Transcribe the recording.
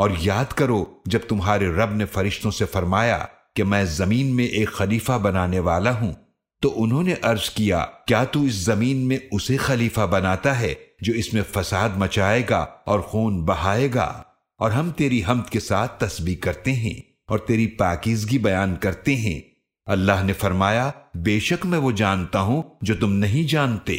اور یاد کرو، جب تمہارے رب نے فرشتوں سے فرمایا کہ میں زمین میں ایک خلیفہ بنانے والا ہوں، تو انہوں نے عرض کیا کیا تو اس زمین میں اسے خلیفہ بناتا ہے جو اس میں فساد مچائے گا اور خون بہائے گا؟ اور ہم تیری حمد کے ساتھ تسبیح کرتے ہیں اور تیری پاکیزگی بیان کرتے ہیں۔ اللہ نے فرمایا، بے شک میں وہ جانتا ہوں جو تم نہیں جانتے۔